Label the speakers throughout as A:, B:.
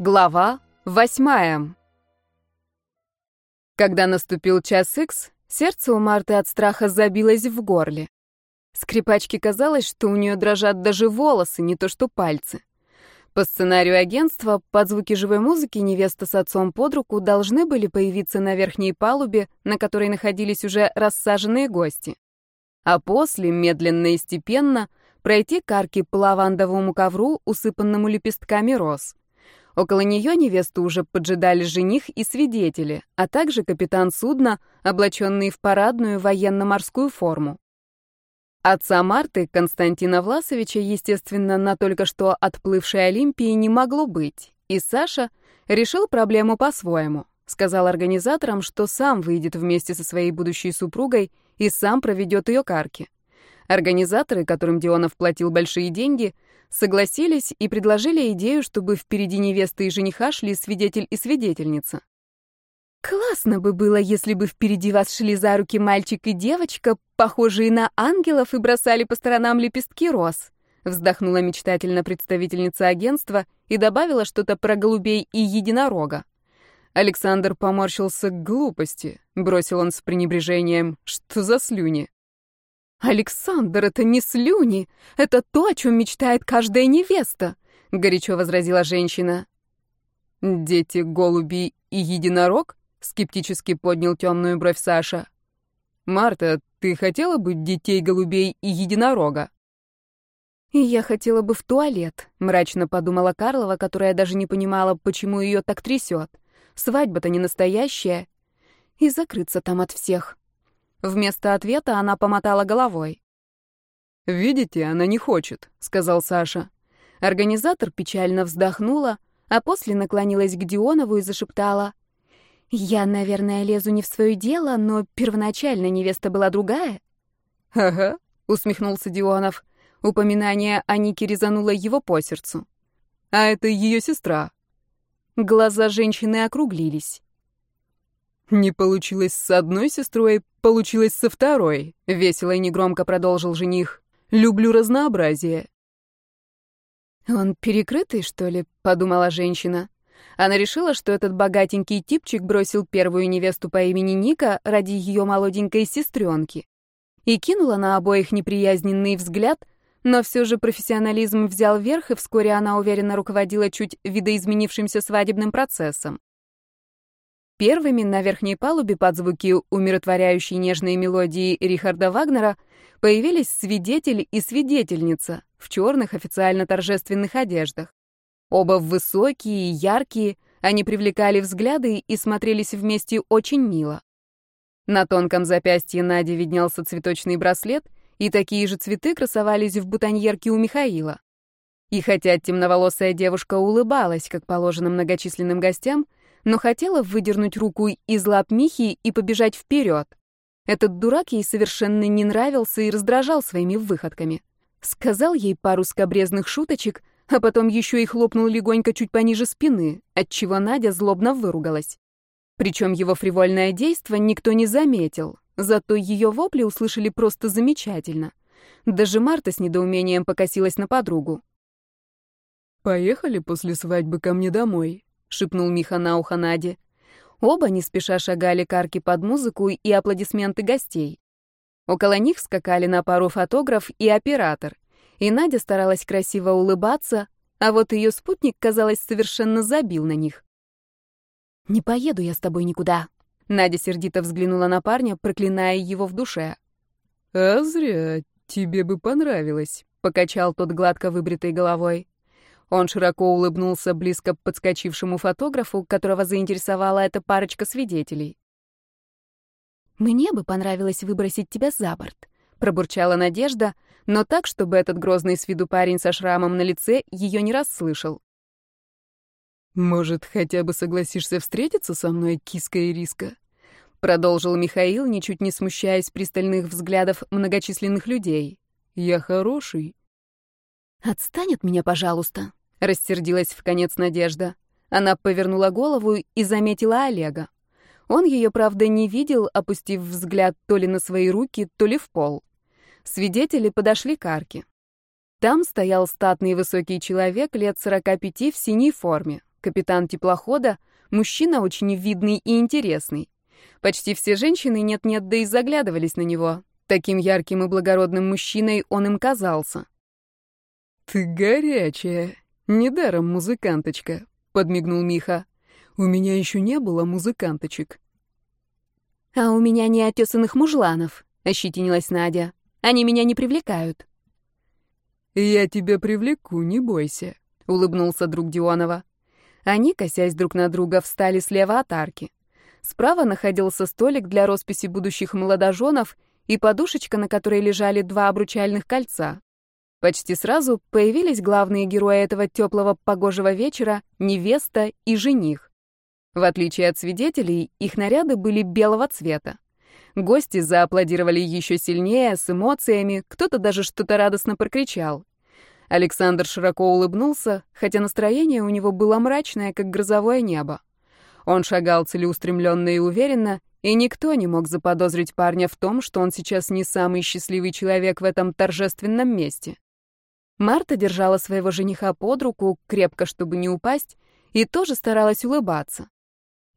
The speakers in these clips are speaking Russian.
A: Глава восьмая. Когда наступил час икс, сердце у Марты от страха забилось в горле. Скрипачке казалось, что у нее дрожат даже волосы, не то что пальцы. По сценарию агентства, под звуки живой музыки невеста с отцом под руку должны были появиться на верхней палубе, на которой находились уже рассаженные гости. А после, медленно и степенно, пройти к арке по лавандовому ковру, усыпанному лепестками роз. Около нее невесту уже поджидали жених и свидетели, а также капитан судна, облаченный в парадную военно-морскую форму. Отца Марты, Константина Власовича, естественно, на только что отплывшей Олимпии не могло быть, и Саша решил проблему по-своему. Сказал организаторам, что сам выйдет вместе со своей будущей супругой и сам проведет ее к арке. Организаторы, которым Дионов платил большие деньги, согласились и предложили идею, чтобы впереди невесты и жениха шли свидетель и свидетельница. «Классно бы было, если бы впереди вас шли за руки мальчик и девочка, похожие на ангелов, и бросали по сторонам лепестки роз», вздохнула мечтательно представительница агентства и добавила что-то про голубей и единорога. Александр поморщился к глупости, бросил он с пренебрежением. «Что за слюни?» «Александр, это не слюни, это то, о чем мечтает каждая невеста», — горячо возразила женщина. «Дети, голуби и единорог?» — скептически поднял темную бровь Саша. «Марта, ты хотела бы детей, голубей и единорога?» «И я хотела бы в туалет», — мрачно подумала Карлова, которая даже не понимала, почему ее так трясет. «Свадьба-то не настоящая. И закрыться там от всех». Вместо ответа она помотала головой. «Видите, она не хочет», — сказал Саша. Организатор печально вздохнула, а после наклонилась к Дионову и зашептала. «Я, наверное, лезу не в свое дело, но первоначально невеста была другая». «Ага», — усмехнулся Дионов. Упоминание о Нике резануло его по сердцу. «А это ее сестра». Глаза женщины округлились. «Не получилось с одной сестрой, получилось со второй», — весело и негромко продолжил жених. «Люблю разнообразие». «Он перекрытый, что ли?» — подумала женщина. Она решила, что этот богатенький типчик бросил первую невесту по имени Ника ради ее молоденькой сестренки. И кинула на обоих неприязненный взгляд, но все же профессионализм взял верх, и вскоре она уверенно руководила чуть видоизменившимся свадебным процессом. Первыми на верхней палубе под звуки умиротворяющей нежной мелодии Рихарда Вагнера появились свидетель и свидетельница в черных официально торжественных одеждах. Оба высокие и яркие, они привлекали взгляды и смотрелись вместе очень мило. На тонком запястье Нади виднелся цветочный браслет, и такие же цветы красовались в бутоньерке у Михаила. И хотя темноволосая девушка улыбалась, как положено многочисленным гостям, но хотела выдернуть руку из лап Михи и побежать вперед. Этот дурак ей совершенно не нравился и раздражал своими выходками. Сказал ей пару скобрезных шуточек, а потом еще и хлопнул легонько чуть пониже спины, отчего Надя злобно выругалась. Причем его фривольное действо никто не заметил, зато ее вопли услышали просто замечательно. Даже Марта с недоумением покосилась на подругу. «Поехали после свадьбы ко мне домой», — шепнул Миха на ухо Наде. Оба не спеша шагали к арке под музыку и аплодисменты гостей. Около них скакали на пару фотограф и оператор, и Надя старалась красиво улыбаться, а вот ее спутник, казалось, совершенно забил на них. «Не поеду я с тобой никуда», — Надя сердито взглянула на парня, проклиная его в душе. «А зря, тебе бы понравилось», — покачал тот гладко выбритой головой. Он широко улыбнулся близко подскочившему фотографу, которого заинтересовала эта парочка свидетелей. «Мне бы понравилось выбросить тебя за борт», — пробурчала Надежда, но так, чтобы этот грозный с виду парень со шрамом на лице ее не расслышал. «Может, хотя бы согласишься встретиться со мной, киска и риска?» — продолжил Михаил, ничуть не смущаясь пристальных взглядов многочисленных людей. «Я хороший». «Отстань от меня, пожалуйста», Рассердилась в конец Надежда. Она повернула голову и заметила Олега. Он ее, правда, не видел, опустив взгляд то ли на свои руки, то ли в пол. Свидетели подошли к арке. Там стоял статный высокий человек лет 45 в синей форме. капитан теплохода, мужчина очень видный и интересный. Почти все женщины нет-нет, да и заглядывались на него. Таким ярким и благородным мужчиной он им казался.
B: «Ты горячая, недаром музыканточка», — подмигнул Миха. «У меня еще не было музыканточек».
A: «А у меня не отесанных мужланов», — ощетинилась Надя. «Они меня не привлекают».
B: «Я тебя привлеку, не бойся», — улыбнулся друг Дионова.
A: Они, косясь друг на друга, встали слева от арки. Справа находился столик для росписи будущих молодоженов и подушечка, на которой лежали два обручальных кольца. Почти сразу появились главные герои этого теплого погожего вечера — невеста и жених. В отличие от свидетелей, их наряды были белого цвета. Гости зааплодировали еще сильнее, с эмоциями, кто-то даже что-то радостно прокричал. Александр широко улыбнулся, хотя настроение у него было мрачное, как грозовое небо. Он шагал целеустремленно и уверенно, и никто не мог заподозрить парня в том, что он сейчас не самый счастливый человек в этом торжественном месте. Марта держала своего жениха под руку, крепко, чтобы не упасть, и тоже старалась улыбаться.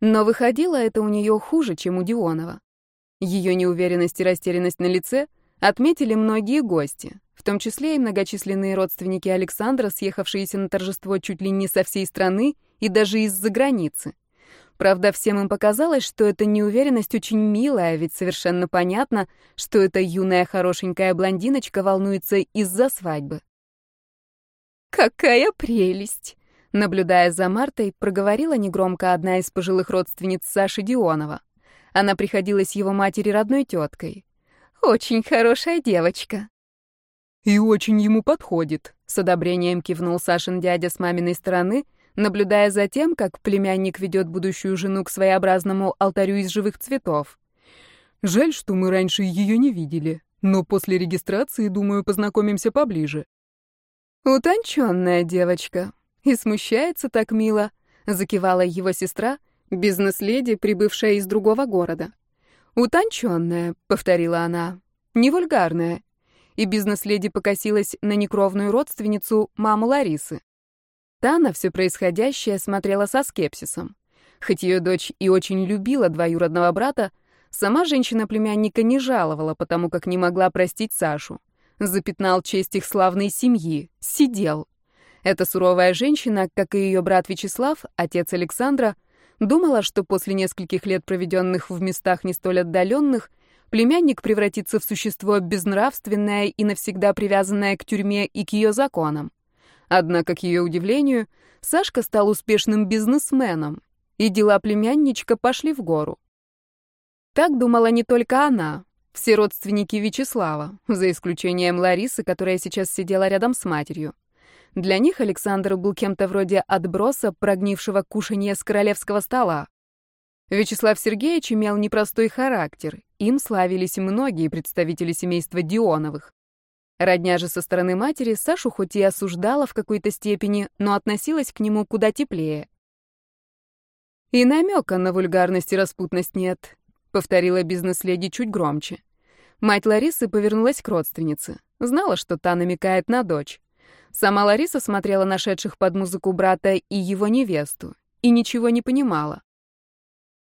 A: Но выходило это у нее хуже, чем у Дионова. Ее неуверенность и растерянность на лице отметили многие гости, в том числе и многочисленные родственники Александра, съехавшиеся на торжество чуть ли не со всей страны и даже из-за границы. Правда, всем им показалось, что эта неуверенность очень милая, ведь совершенно понятно, что эта юная хорошенькая блондиночка волнуется из-за свадьбы. «Какая прелесть!» Наблюдая за Мартой, проговорила негромко одна из пожилых родственниц Саши Дионова. Она приходилась его матери родной теткой. «Очень хорошая девочка».
B: «И очень ему подходит», —
A: с одобрением кивнул Сашин дядя с маминой стороны, наблюдая за тем, как племянник ведет будущую жену к своеобразному алтарю из живых цветов.
B: «Жаль, что мы раньше ее не видели, но после регистрации, думаю, познакомимся поближе».
A: «Утонченная девочка», и смущается так мило, закивала его сестра, бизнес-леди, прибывшая из другого города. Утонченная, повторила она, не вульгарная. И бизнес-леди покосилась на некровную родственницу, маму Ларисы. Та на все происходящее смотрела со скепсисом. Хоть ее дочь и очень любила двоюродного брата, сама женщина племянника не жаловала, потому как не могла простить Сашу. Запятнал честь их славной семьи, сидел. Эта суровая женщина, как и ее брат Вячеслав, отец Александра, думала, что после нескольких лет, проведенных в местах не столь отдаленных, племянник превратится в существо безнравственное и навсегда привязанное к тюрьме и к ее законам. Однако, к ее удивлению, Сашка стал успешным бизнесменом, и дела племянничка пошли в гору. Так думала не только она, все родственники Вячеслава, за исключением Ларисы, которая сейчас сидела рядом с матерью. Для них Александр был кем-то вроде отброса, прогнившего кушанье с королевского стола. Вячеслав Сергеевич имел непростой характер. Им славились многие представители семейства Дионовых. Родня же со стороны матери Сашу хоть и осуждала в какой-то степени, но относилась к нему куда теплее. «И намека на вульгарность и распутность нет», — повторила бизнес-леди чуть громче. Мать Ларисы повернулась к родственнице. Знала, что та намекает на дочь. Сама Лариса смотрела на шедших под музыку брата и его невесту и ничего не понимала.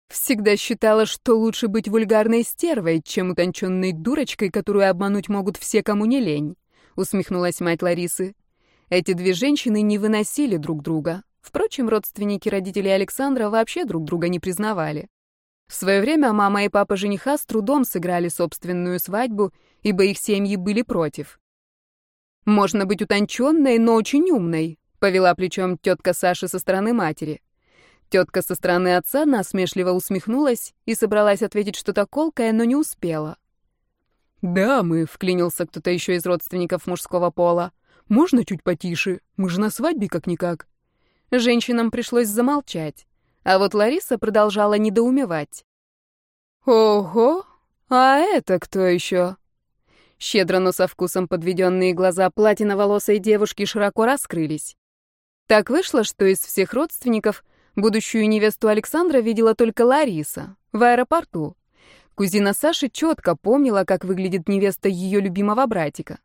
A: Всегда считала, что лучше быть вульгарной стервой, чем утонченной дурочкой, которую обмануть могут все, кому не лень, усмехнулась мать Ларисы. Эти две женщины не выносили друг друга. Впрочем, родственники родителей Александра вообще друг друга не признавали. В свое время мама и папа жениха с трудом сыграли собственную свадьбу, ибо их семьи были против. Можно быть утонченной, но очень умной, повела плечом тетка Саши со стороны матери. Тетка со стороны отца насмешливо усмехнулась и собралась ответить что-то колкое, но не успела.
B: «Да, мы», — вклинился кто-то еще из родственников мужского пола. «Можно чуть потише? Мы же на свадьбе как-никак».
A: Женщинам пришлось замолчать, а вот Лариса продолжала недоумевать. «Ого, а это кто еще?» Щедро, но со вкусом подведенные глаза платиноволосой девушки широко раскрылись. Так вышло, что из всех родственников будущую невесту Александра видела только Лариса в аэропорту. Кузина Саши четко помнила, как выглядит невеста ее любимого братика.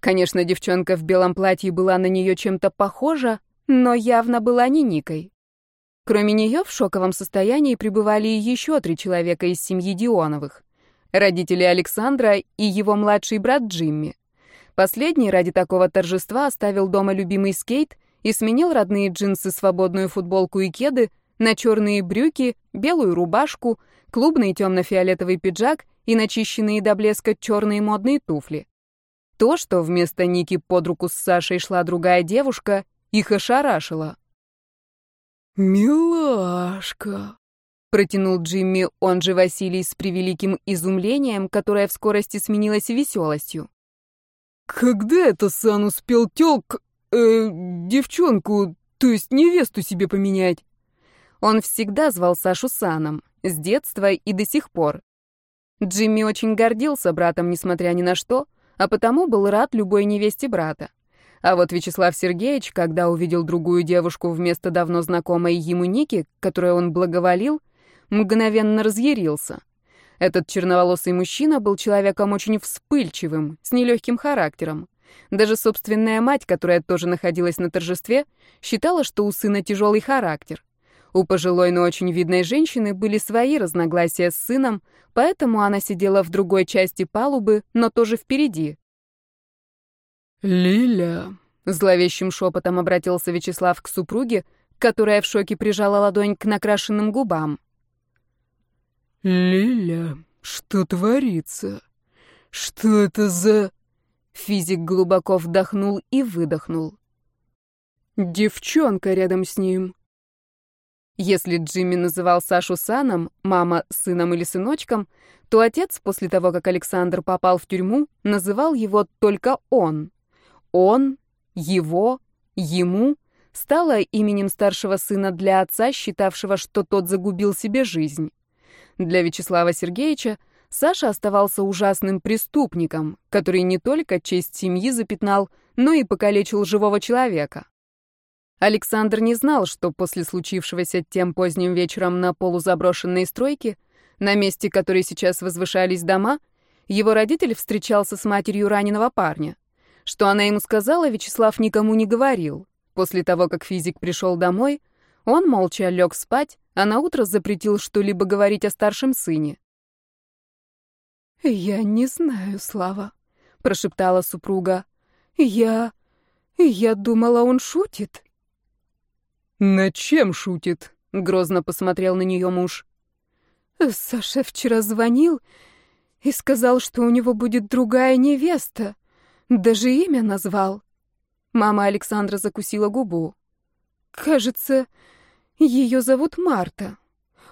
A: Конечно, девчонка в белом платье была на нее чем-то похожа, но явно была не Никой. Кроме нее в шоковом состоянии пребывали еще три человека из семьи Дионовых. Родители Александра и его младший брат Джимми. Последний ради такого торжества оставил дома любимый скейт и сменил родные джинсы, свободную футболку и кеды на черные брюки, белую рубашку, клубный темно-фиолетовый пиджак и начищенные до блеска черные модные туфли. То, что вместо Ники под руку с Сашей шла другая девушка, их ошарашило.
B: «Милашка!» — протянул Джимми, он же Василий, с превеликим изумлением, которое в скорости сменилось веселостью. «Когда это Сан успел тёлк... Э, девчонку, то есть невесту себе поменять?»
A: Он всегда звал Сашу Саном, с детства и до сих пор. Джимми очень гордился братом, несмотря ни на что, а потому был рад любой невесте брата. А вот Вячеслав Сергеевич, когда увидел другую девушку вместо давно знакомой ему Ники, которой он благоволил, мгновенно разъярился. Этот черноволосый мужчина был человеком очень вспыльчивым, с нелегким характером. Даже собственная мать, которая тоже находилась на торжестве, считала, что у сына тяжелый характер. У пожилой, но очень видной женщины были свои разногласия с сыном, поэтому она сидела в другой части палубы, но тоже впереди.
B: «Лиля», — зловещим шепотом обратился Вячеслав к супруге, которая в шоке прижала ладонь к накрашенным губам. «Лиля, что творится? Что это за...»
A: Физик глубоко вдохнул и выдохнул.
B: «Девчонка рядом с ним.
A: Если Джимми называл Сашу Саном, мама — сыном или сыночком, то отец, после того, как Александр попал в тюрьму, называл его только он. Он, его, ему стало именем старшего сына для отца, считавшего, что тот загубил себе жизнь. Для Вячеслава Сергеевича Саша оставался ужасным преступником, который не только честь семьи запятнал, но и покалечил живого человека. Александр не знал, что после случившегося тем поздним вечером на полузаброшенной стройке, на месте которой сейчас возвышались дома, его родитель встречался с матерью раненого парня. Что она ему сказала, Вячеслав никому не говорил. После того, как физик пришел домой, он молча лег спать, а на утро запретил что-либо говорить о старшем сыне.
B: «Я не знаю, Слава», — прошептала супруга. «Я... я думала, он шутит».
A: «Над чем шутит?» — грозно посмотрел на нее муж.
B: «Саша вчера звонил и сказал, что у него будет другая невеста. Даже имя назвал».
A: Мама Александра закусила губу.
B: «Кажется, ее зовут Марта.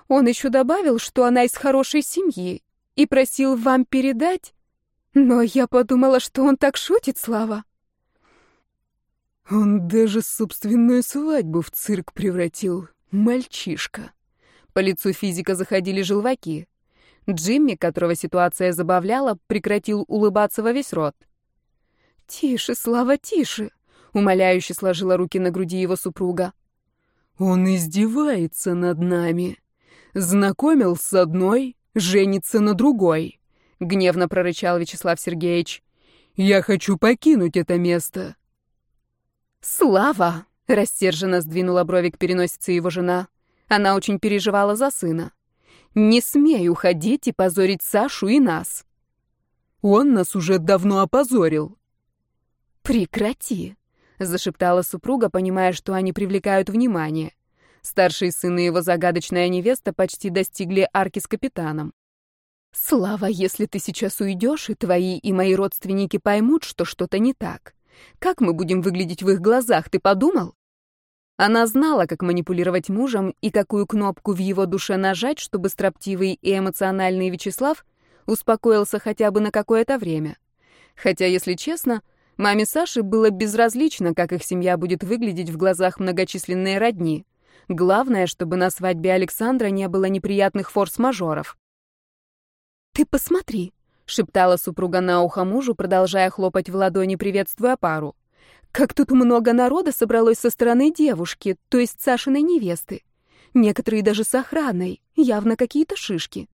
B: Он еще добавил, что она из хорошей семьи, и просил вам передать. Но я подумала, что он так шутит, Слава».
A: Он даже собственную свадьбу в цирк превратил. Мальчишка. По лицу физика заходили желваки. Джимми, которого ситуация забавляла, прекратил улыбаться во весь рот.
B: «Тише, Слава, тише!» — умоляюще сложила руки на груди его супруга.
A: «Он издевается над нами. Знакомил с одной, женится на другой», — гневно прорычал Вячеслав Сергеевич. «Я хочу покинуть это место.
B: «Слава!» — рассерженно сдвинула брови к переносице его жена. Она очень переживала за сына. «Не смей уходить и позорить Сашу и нас!»
A: «Он нас уже давно опозорил!»
B: «Прекрати!» — зашептала супруга, понимая, что они привлекают внимание. Старший сын и его загадочная невеста почти достигли арки с капитаном. «Слава, если ты сейчас уйдешь, и твои и мои родственники поймут, что что-то не так. Как мы будем выглядеть в их глазах, ты подумал? Она знала, как манипулировать мужем и какую кнопку в его душе нажать, чтобы строптивый и эмоциональный Вячеслав успокоился хотя бы на какое-то время. Хотя, если честно, маме Саши было безразлично, как их семья будет выглядеть в глазах многочисленной родни. Главное, чтобы на свадьбе Александра не было неприятных форс-мажоров. «Ты посмотри», — шептала супруга на ухо мужу, продолжая хлопать в ладони, приветствуя пару. «Как тут много народа собралось со стороны девушки, то есть Сашиной невесты. Некоторые даже с охраной, явно какие-то шишки».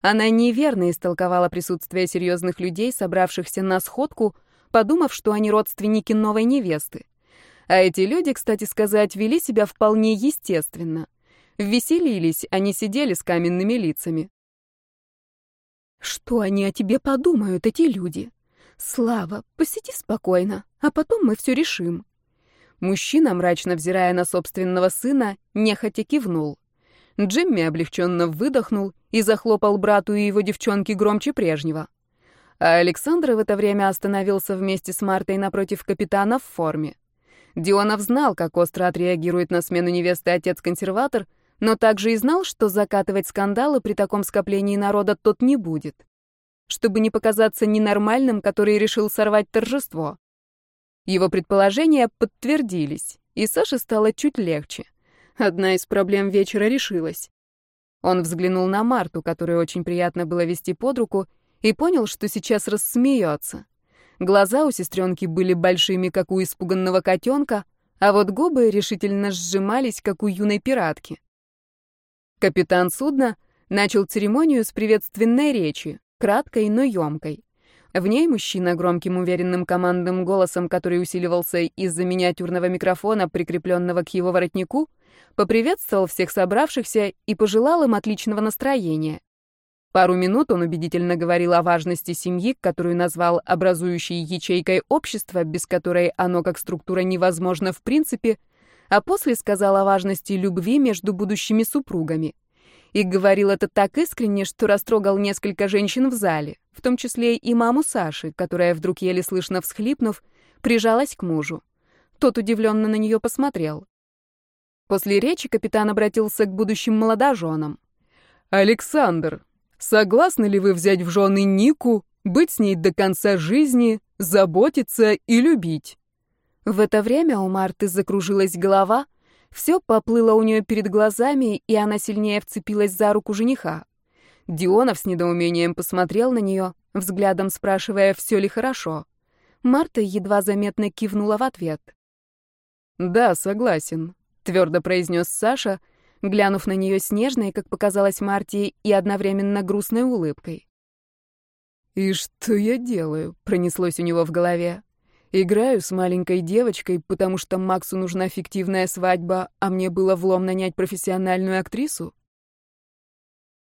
B: Она неверно истолковала присутствие серьезных людей, собравшихся на сходку, подумав, что они родственники новой невесты.
A: А эти люди, кстати сказать, вели себя вполне естественно. Веселились, не сидели с каменными лицами.
B: Что они о тебе подумают, эти люди? Слава, посиди спокойно, а потом мы все решим.
A: Мужчина, мрачно взирая на собственного сына, нехотя кивнул. Джимми облегченно выдохнул и захлопал брату и его девчонке громче прежнего. А Александр в это время остановился вместе с Мартой напротив капитана в форме. Дионов знал, как остро отреагирует на смену невесты отец-консерватор, но также и знал, что закатывать скандалы при таком скоплении народа тот не будет. Чтобы не показаться ненормальным, который решил сорвать торжество. Его предположения подтвердились, и Саше стало чуть легче. Одна из проблем вечера решилась. Он взглянул на Марту, которую очень приятно было вести под руку, и понял, что сейчас рассмеется. Глаза у сестренки были большими, как у испуганного котенка, а вот губы решительно сжимались, как у юной пиратки. Капитан судна начал церемонию с приветственной речи, краткой, но емкой. В ней мужчина громким уверенным командным голосом, который усиливался из-за миниатюрного микрофона, прикрепленного к его воротнику, поприветствовал всех собравшихся и пожелал им отличного настроения. Пару минут он убедительно говорил о важности семьи, которую назвал образующей ячейкой общества, без которой оно как структура невозможно в принципе, а после сказал о важности любви между будущими супругами. И говорил это так искренне, что растрогал несколько женщин в зале, в том числе и маму Саши, которая вдруг еле слышно всхлипнув, прижалась к мужу. Тот удивленно на нее посмотрел. После речи капитан обратился к будущим молодоженам. «Александр, согласны ли вы взять в жены Нику, быть с ней до конца жизни, заботиться и любить?» В это время у Марты закружилась голова, все поплыло у нее перед глазами, и она сильнее вцепилась за руку жениха. Дионов с недоумением посмотрел на нее, взглядом спрашивая, все ли хорошо. Марта едва заметно кивнула в ответ. «Да, согласен», — твердо произнес Саша, глянув на нее с нежной, как показалось Марте, и одновременно грустной улыбкой. «И что я делаю?» — пронеслось у него в голове. Играю с маленькой девочкой, потому что Максу нужна фиктивная свадьба, а мне было влом нанять профессиональную актрису?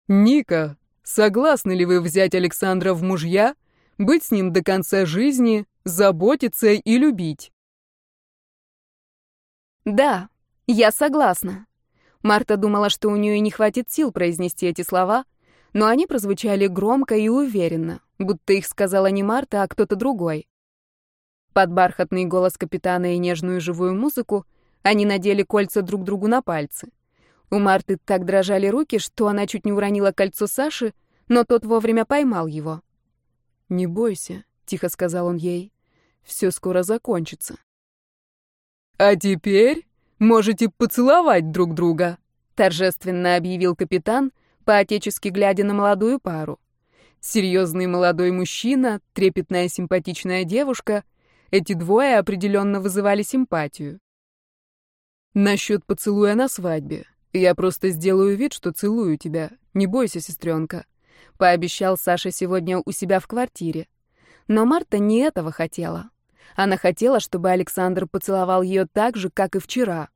A: Ника, согласны ли вы взять Александра в мужья, быть с ним до конца жизни, заботиться и любить? Да, я согласна. Марта думала, что у нее не хватит сил произнести эти слова, но они прозвучали громко и уверенно, будто их сказала не Марта, а кто-то другой. Под бархатный голос капитана и нежную живую музыку они надели кольца друг другу на пальцы. У Марты так дрожали руки, что она чуть не уронила кольцо Саши, но тот вовремя поймал его.
B: «Не бойся», — тихо сказал он ей, — «все скоро закончится».
C: «А теперь можете поцеловать друг друга», —
A: торжественно объявил капитан, поотечески глядя на молодую пару. Серьезный молодой мужчина, трепетная симпатичная девушка — эти двое определенно вызывали симпатию.
B: Насчет поцелуя на свадьбе. Я просто сделаю вид, что целую тебя. Не бойся, сестренка. Пообещал Саша сегодня у себя в квартире. Но Марта не этого хотела. Она хотела, чтобы Александр поцеловал ее так же, как и вчера.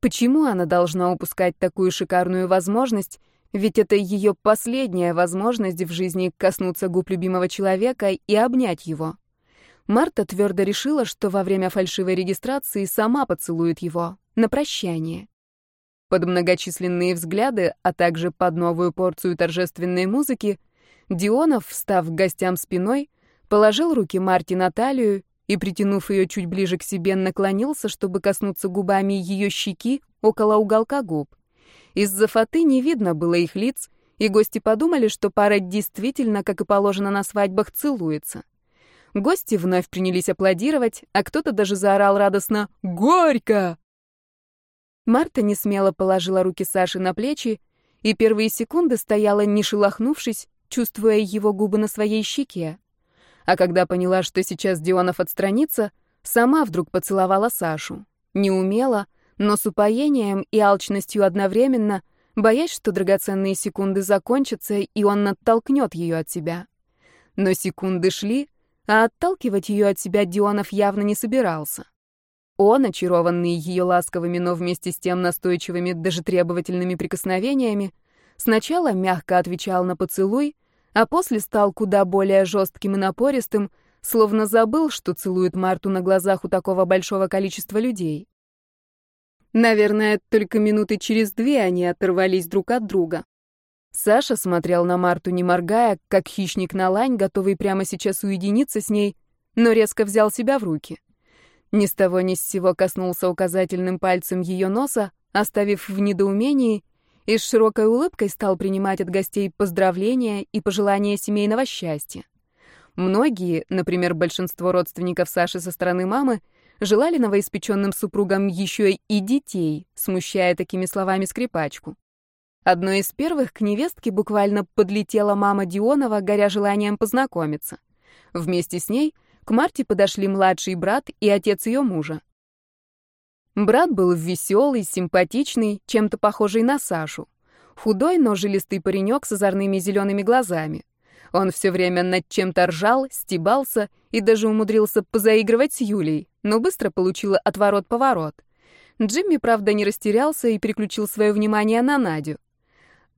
B: Почему она должна упускать такую шикарную возможность, ведь это ее последняя возможность в жизни коснуться губ любимого человека и обнять его. Марта твердо решила, что во время фальшивой регистрации сама поцелует его на прощание. Под многочисленные взгляды, а также под новую порцию торжественной музыки, Дионов, встав к гостям спиной, положил руки Марте на талию и, притянув ее чуть ближе к себе, наклонился, чтобы коснуться губами ее щеки около уголка губ. Из-за фаты не видно было их лиц, и гости подумали, что пара действительно, как и положено на свадьбах, целуется. Гости вновь принялись аплодировать, а кто-то даже заорал радостно «Горько!». Марта не смело положила руки Саши на плечи и первые секунды стояла, не шелохнувшись, чувствуя его губы на своей щеке. А когда поняла, что сейчас Дионов отстранится, сама вдруг поцеловала Сашу. Не умела, но с упоением и алчностью одновременно, боясь, что драгоценные секунды закончатся, и он оттолкнет ее от себя. Но секунды шли, а отталкивать ее от себя Дионов явно не собирался. Он, очарованный ее ласковыми, но вместе с тем настойчивыми, даже требовательными прикосновениями, сначала мягко отвечал на поцелуй, а после стал куда более жестким и напористым, словно забыл, что целует Марту на глазах у такого большого количества людей. Наверное, только минуты через две они оторвались друг от друга. Саша смотрел на Марту, не моргая, как хищник на лань, готовый прямо сейчас уединиться с ней, но резко взял себя в руки. Ни с того ни с сего коснулся указательным пальцем ее носа, оставив в недоумении, и с широкой улыбкой стал принимать от гостей поздравления и пожелания семейного счастья. Многие, например, большинство родственников Саши со стороны мамы, желали новоиспеченным супругам еще и детей, смущая такими словами скрипачку. Одной из первых к невестке буквально подлетела мама Дионова, горя желанием познакомиться. Вместе с ней к Марте подошли младший брат и отец ее мужа. Брат был веселый, симпатичный, чем-то похожий на Сашу. Худой, но жилистый паренек с озорными зелеными глазами. Он все время над чем-то ржал, стебался и даже умудрился позаигрывать с Юлей, но быстро получил отворот-поворот. Джимми, правда, не растерялся и переключил свое внимание на Надю.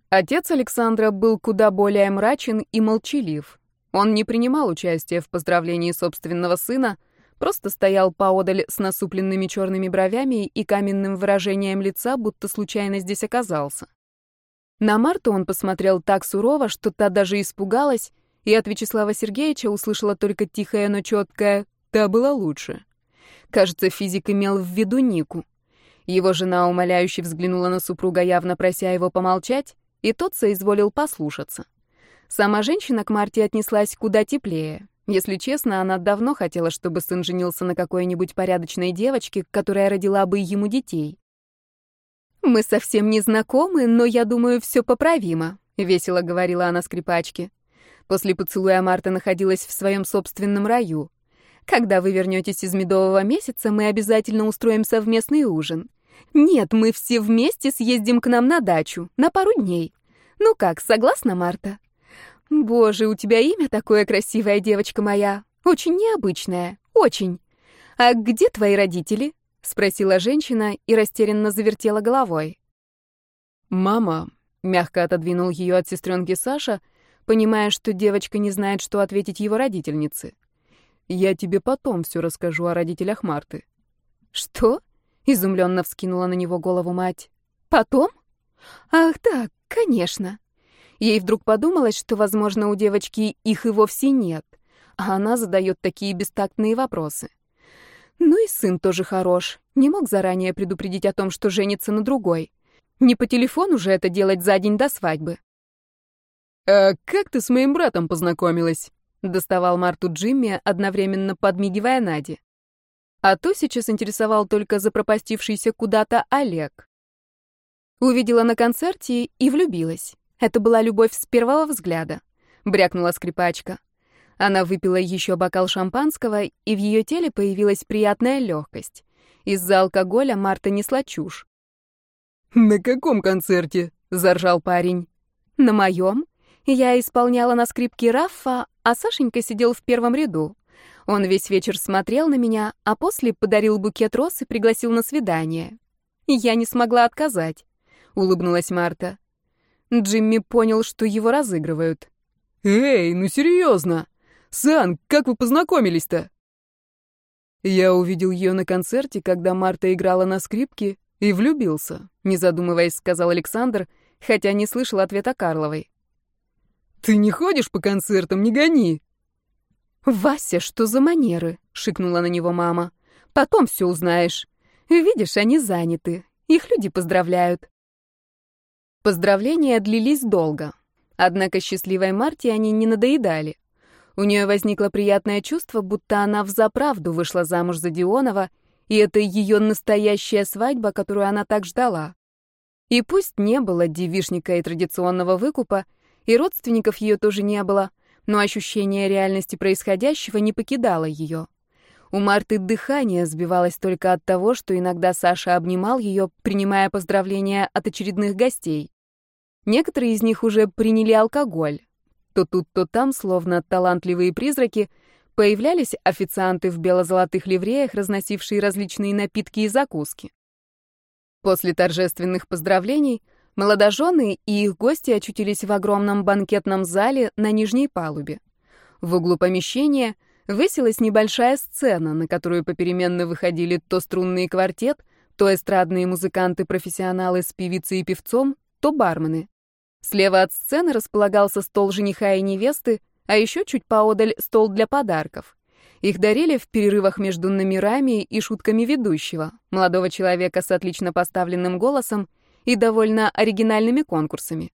B: Отец Александра был куда более мрачен и молчалив. Он не принимал участия в поздравлении собственного сына, просто стоял поодаль с насупленными черными бровями и каменным выражением лица, будто случайно здесь оказался. На Марту он посмотрел так сурово, что та даже испугалась, и от Вячеслава Сергеевича услышала только тихое, но четкое «та была лучше». Кажется, физик имел в виду Нику. Его жена умоляюще взглянула на супруга, явно прося его помолчать, и тот соизволил послушаться. Сама женщина к Марте отнеслась куда теплее. Если честно, она давно хотела, чтобы сын женился на какой-нибудь порядочной девочке, которая родила бы ему детей. «Мы совсем не знакомы, но я думаю, все поправимо», — весело говорила она скрипачке. После поцелуя Марта находилась в своем собственном раю. «Когда вы вернетесь из медового месяца, мы обязательно устроим совместный ужин. Нет, мы все вместе съездим к нам на дачу, на пару дней. Ну как, согласна, Марта?» «Боже, у тебя имя такое красивое, девочка моя. Очень необычное. Очень. А где твои родители?» — спросила женщина и растерянно завертела головой.
C: «Мама», — мягко отодвинул ее от сестренки Саша, понимая, что девочка не знает, что ответить его родительнице. «Я тебе потом все расскажу о родителях Марты».
B: «Что?» — изумленно вскинула на него голову мать. «Потом? Ах да, конечно. Ей вдруг подумалось, что, возможно, у девочки их и вовсе нет, а она задает такие бестактные вопросы. Ну и сын тоже хорош, не мог заранее предупредить о том, что женится на другой. Не по телефону же это делать за день до свадьбы.
C: «А как ты с моим братом познакомилась?» — доставал Марту Джимми, одновременно подмигивая Наде. А то сейчас интересовал только запропастившийся куда-то Олег.
B: Увидела на концерте и влюбилась. Это была любовь с первого взгляда, брякнула скрипачка. Она выпила еще бокал шампанского, и в ее теле появилась приятная легкость. Из-за алкоголя Марта несла чушь.
C: «На каком концерте?» — заржал парень.
B: «На моем. Я исполняла на скрипке Раффа, а Сашенька сидел в первом ряду. Он весь вечер смотрел на меня, а после подарил букет роз и пригласил на свидание. Я не смогла отказать», — улыбнулась Марта. Джимми понял, что его разыгрывают.
C: «Эй, ну серьезно! Сан, как вы познакомились-то?» Я увидел ее на концерте, когда Марта играла на скрипке, и влюбился, не задумываясь, сказал Александр, хотя не слышал ответа Карловой. «Ты не ходишь по концертам, не гони!»
B: «Вася, что за манеры?» — шикнула на него мама. «Потом все узнаешь. Видишь, они заняты. Их люди поздравляют». Поздравления длились долго. Однако счастливой Марте они не надоедали. У нее возникло приятное чувство, будто она взаправду вышла замуж за Дионова, и это ее настоящая свадьба, которую она так ждала. И пусть не было девишника и традиционного выкупа, и родственников ее тоже не было, но ощущение реальности происходящего не покидало ее. У Марты дыхание сбивалось только от того, что иногда Саша обнимал ее, принимая поздравления от очередных гостей. Некоторые из них уже приняли алкоголь. То тут, то там, словно талантливые призраки, Появлялись официанты в бело-золотых ливреях, разносившие различные напитки и закуски. После торжественных поздравлений молодожены и их гости очутились в огромном банкетном зале на нижней палубе. В углу помещения высилась небольшая сцена, на которую попеременно выходили то струнный квартет, то эстрадные музыканты-профессионалы с певицей и певцом, то бармены. Слева от сцены располагался стол жениха и невесты, а еще чуть поодаль стол для подарков. Их дарили в перерывах между номерами и шутками ведущего, молодого человека с отлично поставленным голосом и довольно оригинальными конкурсами.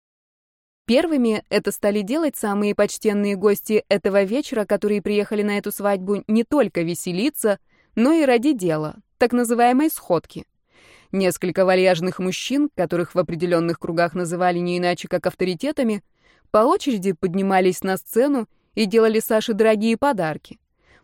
B: Первыми это стали делать самые почтенные гости этого вечера, которые приехали на эту свадьбу не только веселиться, но и ради дела, так называемой сходки. Несколько вальяжных мужчин, которых в определенных кругах называли не иначе как авторитетами, по очереди поднимались на сцену и делали Саше дорогие подарки.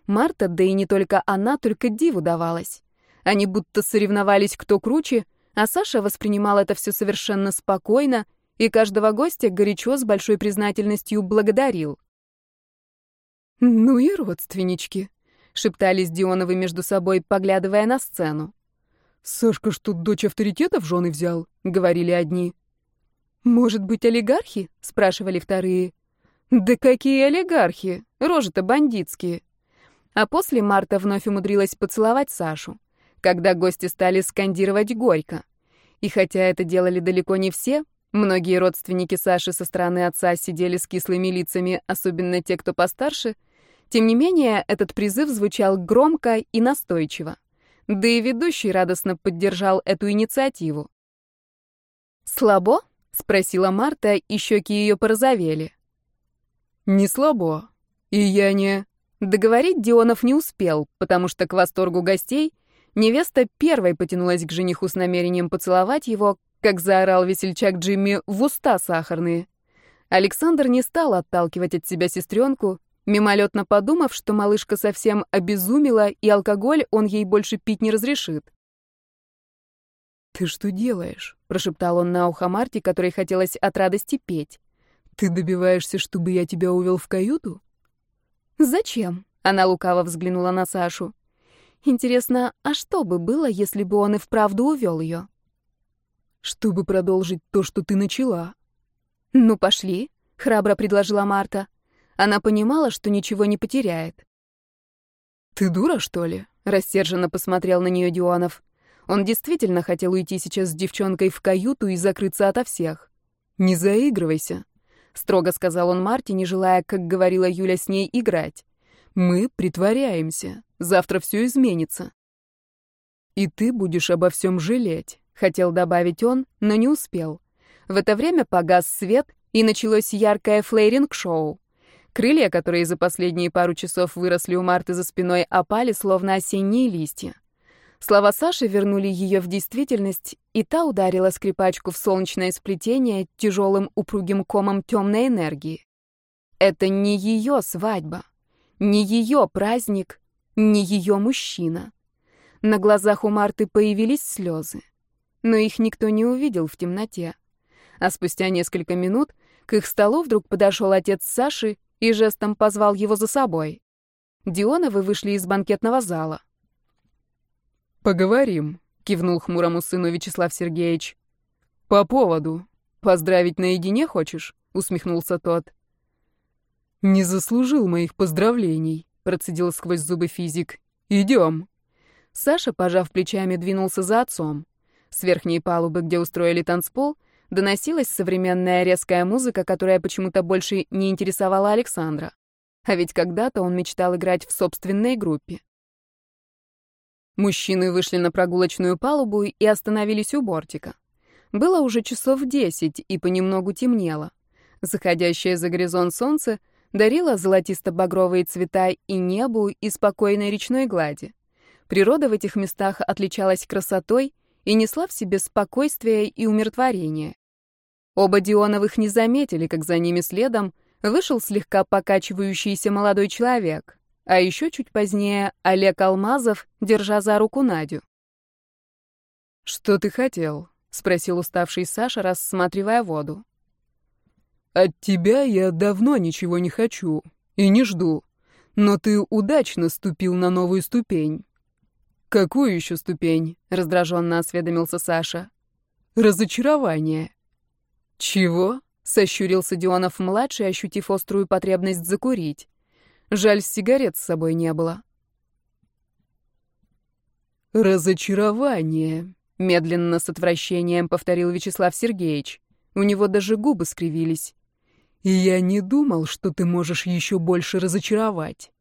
B: Марта, да и не только она, только диву давалась. Они будто соревновались, кто круче, а Саша воспринимал это все совершенно спокойно и каждого гостя горячо с большой признательностью благодарил.
C: «Ну и родственнички», — шептались Дионовы между собой, поглядывая на сцену. «Сашка что, дочь авторитета в жены взял?» — говорили одни. «Может быть, олигархи?» — спрашивали вторые. «Да какие олигархи? Рожи-то бандитские». А после Марта вновь умудрилась поцеловать Сашу, когда гости стали скандировать горько. И хотя это делали далеко не все, Многие родственники Саши со стороны отца сидели с кислыми лицами, особенно те, кто постарше. Тем не менее, этот призыв звучал громко и настойчиво. Да и ведущий радостно поддержал эту инициативу. «Слабо?» — спросила Марта, и щеки ее порозовели. «Не слабо. И я не...»
B: Договорить Дионов не успел, потому что к восторгу гостей невеста первой потянулась к жениху с намерением поцеловать его, как заорал весельчак Джимми в уста сахарные. Александр не стал отталкивать от себя сестренку, мимолетно подумав, что малышка совсем обезумела, и алкоголь он ей больше пить не разрешит.
C: «Ты что делаешь?» — прошептал он на ухо Марти, которой хотелось от радости петь. «Ты добиваешься, чтобы я тебя увел в каюту?»
B: «Зачем?» — она лукаво взглянула на Сашу. «Интересно, а что бы было, если бы он и вправду увел ее?»
C: чтобы продолжить то, что ты начала.
B: Ну, пошли, храбро предложила Марта. Она понимала, что ничего не потеряет.
C: Ты дура, что ли? рассерженно посмотрел на нее Дионов. Он действительно хотел уйти сейчас с девчонкой в каюту и закрыться ото всех. Не заигрывайся, строго сказал он Марте, не желая, как говорила Юля, с ней играть. Мы притворяемся. Завтра все изменится. И ты будешь обо всем жалеть. Хотел добавить он, но не успел. В это время погас свет, и началось яркое флейринг-шоу. Крылья, которые за последние пару часов выросли у Марты за спиной, опали, словно осенние листья. Слова Саши вернули ее в действительность, и та ударила скрипачку в солнечное сплетение тяжелым упругим комом темной энергии. Это не ее свадьба, не ее праздник, не ее мужчина. На глазах у Марты появились слезы но их никто не увидел в темноте. А спустя несколько минут к их столу вдруг подошел отец Саши и жестом позвал его за собой. Дионовы вышли из банкетного зала. «Поговорим», — кивнул хмурому сыну Вячеслав Сергеевич. «По поводу. Поздравить наедине хочешь?» — усмехнулся тот. «Не заслужил моих поздравлений», — процедил сквозь зубы физик. «Идем».
B: Саша, пожав плечами, двинулся за отцом. С верхней палубы, где устроили танцпол, доносилась современная резкая музыка, которая почему-то больше не интересовала Александра. А ведь когда-то он мечтал играть в собственной группе. Мужчины вышли на прогулочную палубу и остановились у бортика. Было уже часов десять, и понемногу темнело. Заходящее за горизонт солнце дарило золотисто-багровые цвета и небу, и спокойной речной глади. Природа в этих местах отличалась красотой и несла в себе спокойствие и умиротворение. Оба Дионовых не заметили, как за ними следом вышел слегка покачивающийся молодой человек, а еще чуть позднее Олег Алмазов, держа за руку Надю.
C: «Что ты хотел?» — спросил уставший Саша, рассматривая воду. «От тебя я давно ничего не хочу и не жду. Но ты удачно ступил на новую ступень. Какую еще ступень? раздраженно осведомился Саша. Разочарование. Чего? сощурился Дионов-младший, ощутив острую потребность закурить. Жаль, сигарет с собой не было. «Разочарование», — медленно с отвращением повторил Вячеслав Сергеевич. У него даже губы скривились. «И я не думал, что ты можешь еще больше разочаровать».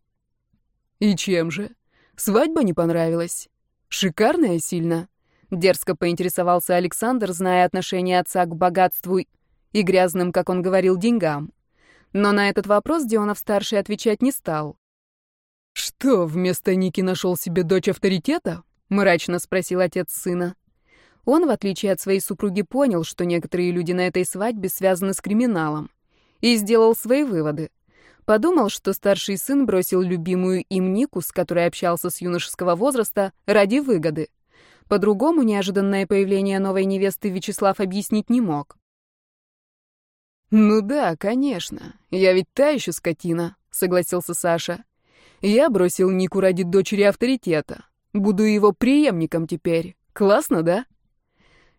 C: «И чем же? Свадьба не понравилась? Шикарная сильно?» Дерзко поинтересовался Александр, зная отношение отца к богатству и грязным, как он говорил, деньгам. Но на этот вопрос Дионов-старший отвечать не стал. «Что, вместо Ники нашел себе дочь авторитета?» — мрачно спросил отец сына. Он, в отличие от своей супруги, понял, что некоторые люди на этой свадьбе связаны с криминалом, и сделал свои выводы. Подумал, что старший сын бросил любимую им Нику, с которой общался с юношеского возраста, ради выгоды. По-другому неожиданное появление новой невесты Вячеслав объяснить не мог. «Ну да, конечно. Я ведь та еще скотина», — согласился Саша. «Я бросил Нику ради дочери авторитета. Буду его преемником теперь. Классно, да?»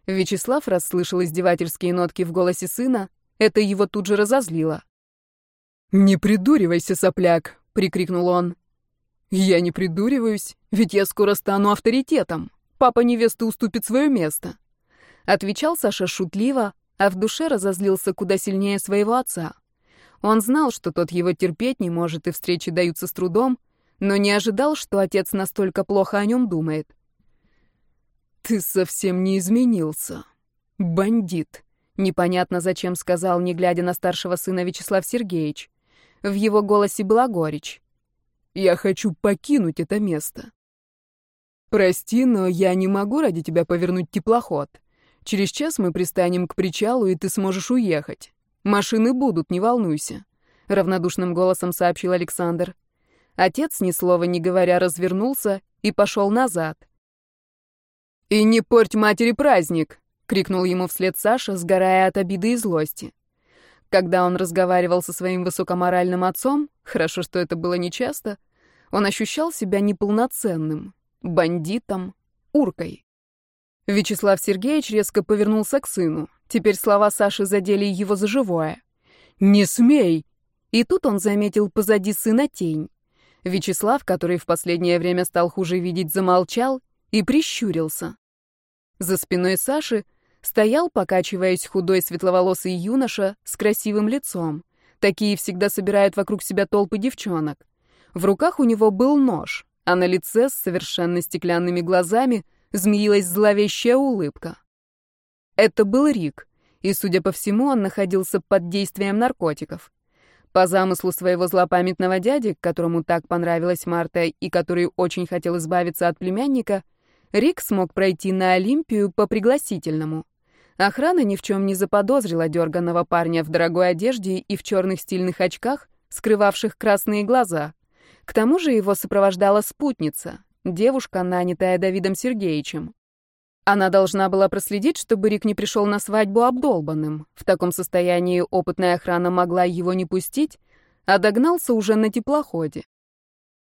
C: Вячеслав расслышал издевательские нотки в голосе сына. Это его тут же разозлило. «Не придуривайся, сопляк!» — прикрикнул он. «Я не придуриваюсь, ведь я скоро стану авторитетом. Папа невесты уступит свое место». Отвечал Саша шутливо, а в душе разозлился куда сильнее своего отца. Он знал, что тот его терпеть не может и встречи даются с трудом, но не ожидал, что отец настолько плохо о нем думает. «Ты совсем не изменился. Бандит», — непонятно зачем сказал, не глядя на старшего сына Вячеслав Сергеевич. В его голосе была горечь. «Я хочу покинуть это место». «Прости, но я не могу ради тебя повернуть теплоход. Через час мы пристанем к причалу, и ты сможешь уехать. Машины будут, не волнуйся», — равнодушным голосом сообщил Александр. Отец, ни слова не говоря, развернулся и пошел назад. «И не порть матери праздник!» — крикнул ему вслед Саша, сгорая от обиды и злости. Когда он разговаривал со своим высокоморальным отцом, хорошо, что это было нечасто, он ощущал себя неполноценным, бандитом, уркой. Вячеслав Сергеевич резко повернулся к сыну. Теперь слова Саши задели его за живое. «Не смей!» И тут он заметил позади сына тень. Вячеслав, который в последнее время стал хуже видеть, замолчал и прищурился. За спиной Саши стоял, покачиваясь, худой светловолосый юноша с красивым лицом. Такие всегда собирают вокруг себя толпы девчонок. В руках у него был нож, а на лице с совершенно стеклянными глазами змеилась зловещая улыбка. Это был Рик, и, судя по всему, он находился под действием наркотиков. По замыслу своего злопамятного дяди, которому так понравилась Марта и который очень хотел избавиться от племянника, Рик смог пройти на Олимпию по пригласительному. Охрана ни в чем не заподозрила дерганного парня в дорогой одежде и в черных стильных очках, скрывавших красные глаза. К тому же его сопровождала спутница, девушка, нанятая Давидом Сергеевичем. Она должна была проследить, чтобы Рик не пришел на свадьбу обдолбанным. В таком состоянии опытная охрана могла его не пустить, а догнался уже на теплоходе.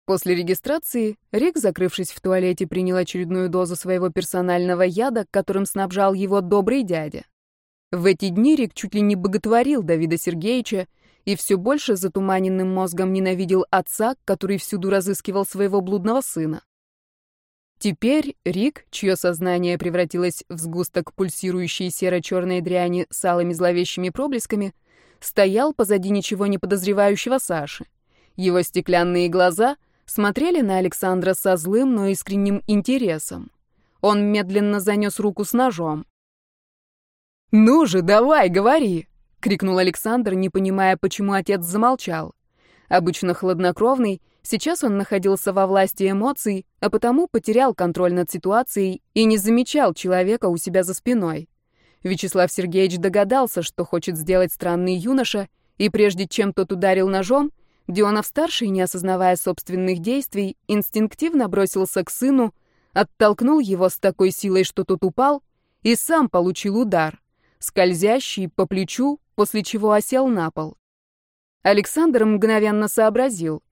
C: После регистрации Рик, закрывшись в туалете, принял очередную дозу своего персонального яда, которым снабжал его добрый дядя. В эти дни Рик чуть ли не боготворил Давида Сергеевича и все больше затуманенным мозгом ненавидел отца, который всюду разыскивал своего блудного сына. Теперь Рик, чье сознание превратилось в сгусток пульсирующей серо-черной дряни с алыми зловещими проблесками, стоял позади ничего не подозревающего Саши. Его стеклянные глаза — смотрели на Александра со злым, но искренним интересом. Он медленно занес руку с ножом. «Ну же, давай, говори!» — крикнул Александр, не понимая, почему отец замолчал. Обычно хладнокровный, сейчас он находился во власти эмоций, а потому потерял контроль над ситуацией и не замечал человека у себя за спиной. Вячеслав Сергеевич догадался, что хочет сделать странный юноша, и прежде чем тот ударил ножом, Дионов-старший, не осознавая собственных действий, инстинктивно бросился к сыну, оттолкнул его с такой силой, что тот упал, и сам получил удар, скользящий по плечу, после чего осел на пол. Александр мгновенно сообразил.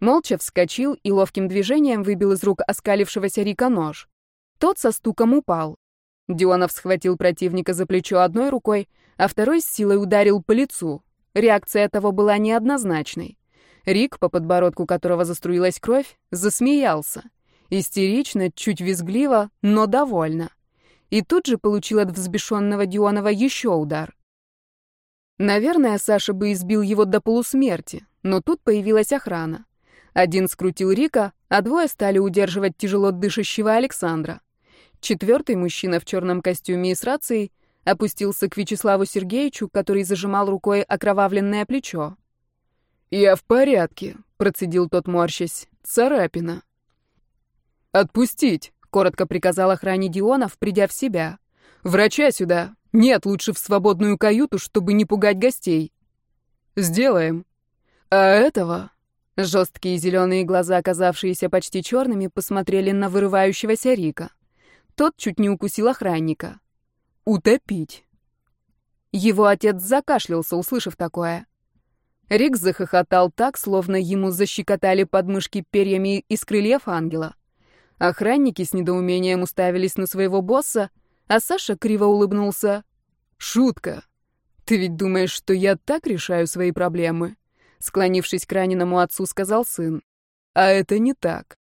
A: Молча вскочил и ловким движением выбил из рук оскалившегося Рика нож. Тот со стуком упал. Дионов схватил противника за плечо одной рукой, а второй с силой ударил по лицу. Реакция того была неоднозначной. Рик, по подбородку которого заструилась кровь, засмеялся. Истерично, чуть визгливо, но довольно. И тут же получил от взбешенного Дионова еще удар. Наверное, Саша бы избил его до полусмерти, но тут появилась охрана. Один скрутил Рика, а двое стали удерживать тяжело дышащего Александра. Четвертый мужчина в черном костюме и с рацией опустился к Вячеславу Сергеевичу, который зажимал рукой окровавленное плечо. «Я в порядке», — процедил тот, морщась. «Царапина». «Отпустить», — коротко приказал охране Дионов, придя в себя. «Врача сюда. Нет, лучше в свободную каюту, чтобы не пугать гостей». «Сделаем». «А этого?» Жесткие зеленые глаза, оказавшиеся почти черными, посмотрели на вырывающегося Рика. Тот чуть не укусил охранника. «Утопить!» Его отец закашлялся, услышав такое. Рик захохотал так, словно ему защекотали подмышки перьями из крыльев ангела. Охранники с недоумением уставились на своего босса, а Саша криво улыбнулся. «Шутка. Ты ведь думаешь, что я так решаю свои проблемы?» Склонившись к раненому отцу, сказал сын. «А это не так.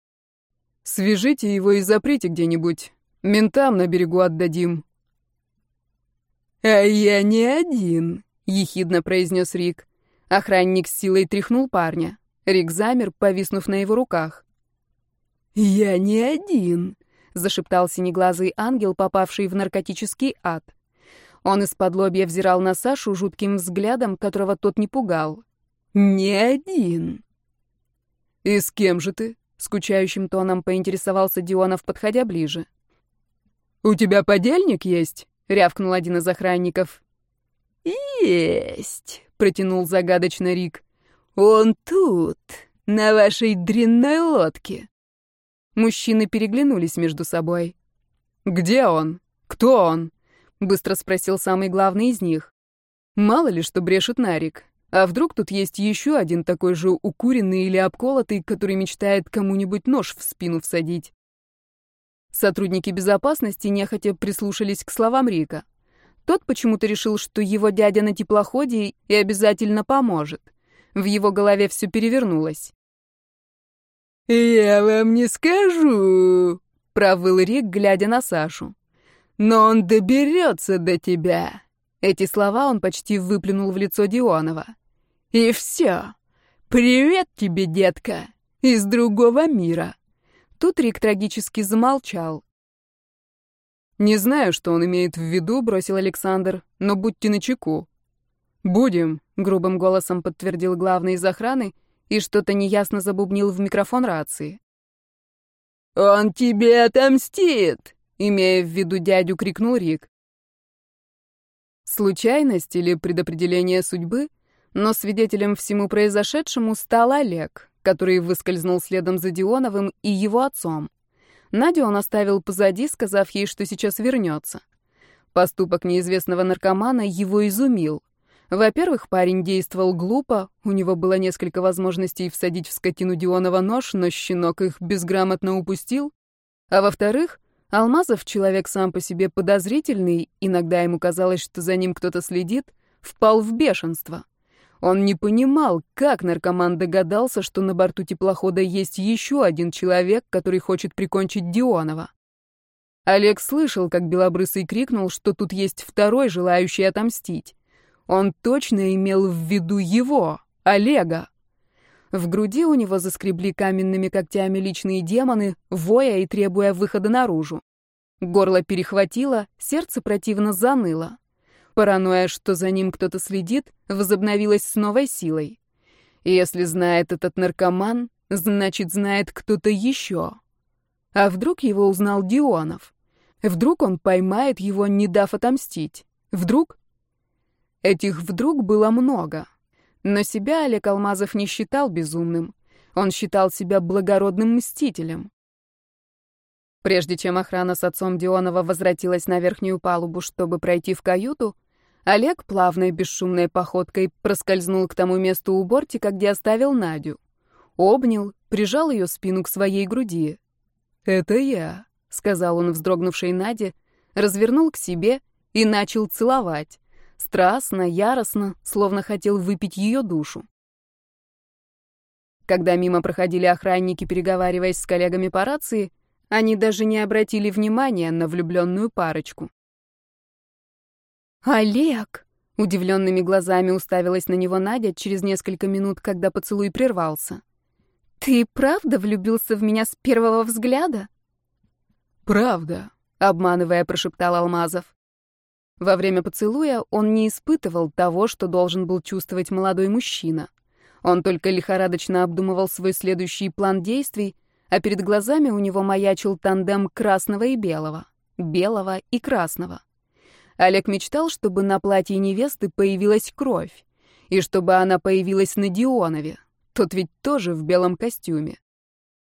A: Свяжите его и заприте где-нибудь. Ментам на берегу отдадим». «А я не один», — ехидно произнес Рик. Охранник с силой тряхнул парня. Рик замер, повиснув на его руках. «Я не один», — зашептал синеглазый ангел, попавший в наркотический ад. Он из-под лобья взирал на Сашу жутким взглядом, которого тот не пугал. «Не один». «И с кем же ты?» — скучающим тоном поинтересовался Дионов, подходя ближе. «У тебя подельник есть?» — рявкнул один из охранников. «Есть», — протянул загадочно Рик. «Он тут, на вашей дрянной лодке». Мужчины переглянулись между собой. «Где он? Кто он?» — быстро спросил самый главный из них. «Мало ли, что брешет Нарик. А вдруг тут есть еще один такой же укуренный или обколотый, который мечтает кому-нибудь нож в спину всадить?» Сотрудники безопасности нехотя прислушались к словам Рика. Тот почему-то решил, что его дядя на теплоходе и обязательно поможет. В его голове все перевернулось. «Я вам не скажу», — провыл Рик, глядя на Сашу. «Но он доберется до тебя». Эти слова он почти выплюнул в лицо Дионова. «И все. Привет тебе, детка, из другого мира». Тут Рик трагически замолчал. «Не знаю, что он имеет в виду», — бросил Александр, — «но будьте начеку». «Будем», — грубым голосом подтвердил главный из охраны и что-то неясно забубнил в микрофон рации. «Он тебе отомстит!» — имея в виду дядю, крикнул Рик. Случайность или предопределение судьбы, но свидетелем всему произошедшему стал Олег, который выскользнул следом за Дионовым и его отцом. Надю он оставил позади, сказав ей, что сейчас вернется. Поступок неизвестного наркомана его изумил. Во-первых, парень действовал глупо, у него было несколько возможностей всадить в скотину Дионова нож, но щенок их безграмотно упустил. А во-вторых, Алмазов человек сам по себе подозрительный, иногда ему казалось, что за ним кто-то следит, впал в бешенство. Он не понимал, как наркоман догадался, что на борту теплохода есть еще один человек, который хочет прикончить Дионова. Олег слышал, как Белобрысый крикнул, что тут есть второй, желающий отомстить. Он точно имел в виду его, Олега. В груди у него заскребли каменными когтями личные демоны, воя и требуя выхода наружу. Горло перехватило, сердце противно заныло. Паранойя, что за ним кто-то следит, возобновилась с новой силой. Если знает этот наркоман, значит, знает кто-то еще. А вдруг его узнал Дионов? Вдруг он поймает его, не дав отомстить? Вдруг? Этих вдруг было много. Но себя Олег Алмазов не считал безумным. Он считал себя благородным мстителем. Прежде чем охрана с отцом Дионова возвратилась на верхнюю палубу, чтобы пройти в каюту, Олег плавной бесшумной походкой проскользнул к тому месту у бортика, где оставил Надю.
B: Обнял, прижал ее спину к своей груди. «Это я», — сказал он вздрогнувшей Наде, развернул к себе и начал целовать. Страстно, яростно, словно хотел выпить ее душу. Когда мимо проходили охранники, переговариваясь с коллегами по рации, они даже не обратили внимания на влюбленную парочку.
A: «Олег!»
B: — удивленными глазами уставилась на него Надя через несколько минут, когда поцелуй прервался.
A: «Ты правда влюбился в меня с первого взгляда?»
C: «Правда», —
B: обманывая, прошептал Алмазов. Во время поцелуя он не испытывал того, что должен был чувствовать молодой мужчина. Он только лихорадочно обдумывал свой следующий план действий, а перед глазами у него маячил тандем красного и белого, белого и красного. Олег мечтал, чтобы на платье невесты появилась кровь, и чтобы она появилась на Дионове, тот ведь тоже в белом костюме.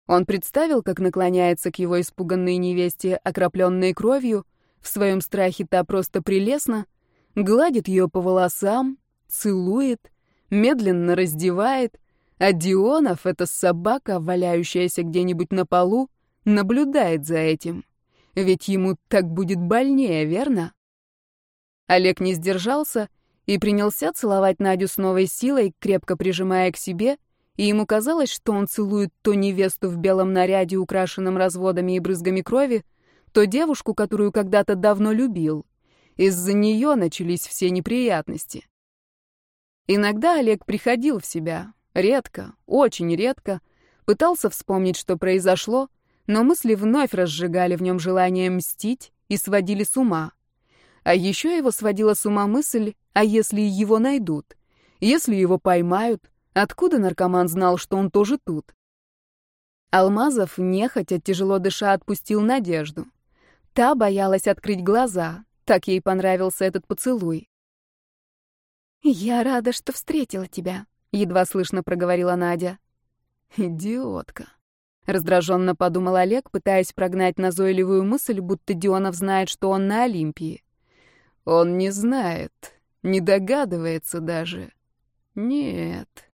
B: Он представил, как наклоняется к его испуганной невесте, окропленной кровью, в своем страхе та просто прелестно, гладит ее по волосам, целует, медленно раздевает, а Дионов, эта собака, валяющаяся где-нибудь на полу, наблюдает за этим. Ведь ему так будет больнее, верно? Олег не сдержался и принялся целовать Надю с новой силой, крепко прижимая к себе, и ему казалось, что он целует то невесту в белом наряде, украшенном разводами и брызгами крови, то девушку, которую когда-то давно любил. Из-за нее начались все неприятности. Иногда Олег приходил в себя. Редко, очень редко. Пытался вспомнить, что произошло, но мысли вновь разжигали в нем желание мстить и сводили с ума. А еще его сводила с ума мысль, а если его найдут? Если его поймают, откуда наркоман знал, что он тоже тут? Алмазов, нехотя, тяжело дыша, отпустил надежду. Та боялась открыть глаза, так ей понравился этот поцелуй.
A: «Я рада, что встретила тебя», — едва слышно проговорила Надя.
B: «Идиотка», — раздраженно подумал Олег, пытаясь прогнать назойливую мысль, будто Дионов знает, что он на Олимпии. Он не знает, не догадывается даже. Нет.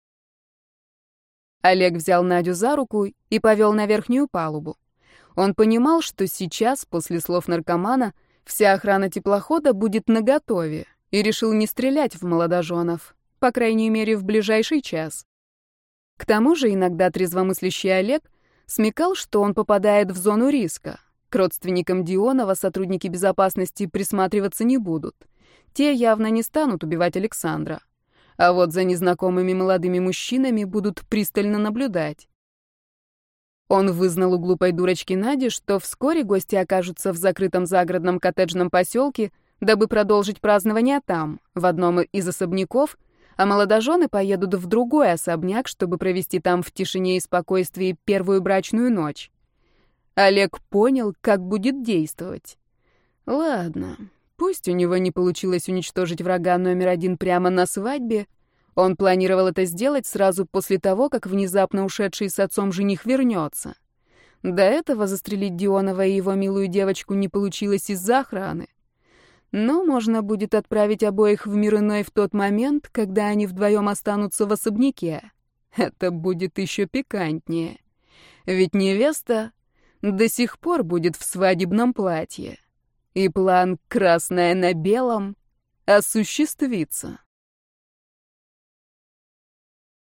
B: Олег взял Надю за руку и повел на верхнюю палубу. Он понимал, что сейчас, после слов наркомана, вся охрана теплохода будет наготове, и решил не стрелять в молодоженов, по крайней мере, в ближайший час. К тому же иногда трезвомыслящий Олег смекал, что он попадает в зону риска. К родственникам Дионова сотрудники безопасности присматриваться не будут. Те явно не станут убивать Александра. А вот за незнакомыми молодыми мужчинами будут пристально наблюдать. Он вызнал у глупой дурочки Нади, что вскоре гости окажутся в закрытом загородном коттеджном поселке, дабы продолжить празднование там, в одном из особняков, а молодожены поедут в другой особняк, чтобы провести там в тишине и спокойствии первую брачную ночь. Олег понял, как будет действовать. Ладно, пусть у него не получилось уничтожить врага номер один прямо на свадьбе, он планировал это сделать сразу после того, как внезапно ушедший с отцом жених вернется. До этого застрелить Дионова и его милую девочку не получилось из-за охраны. Но можно будет отправить обоих в мир иной в тот момент, когда они вдвоем останутся в особняке. Это будет еще пикантнее. Ведь невеста до сих пор будет в свадебном платье. И план «красное на белом» осуществится.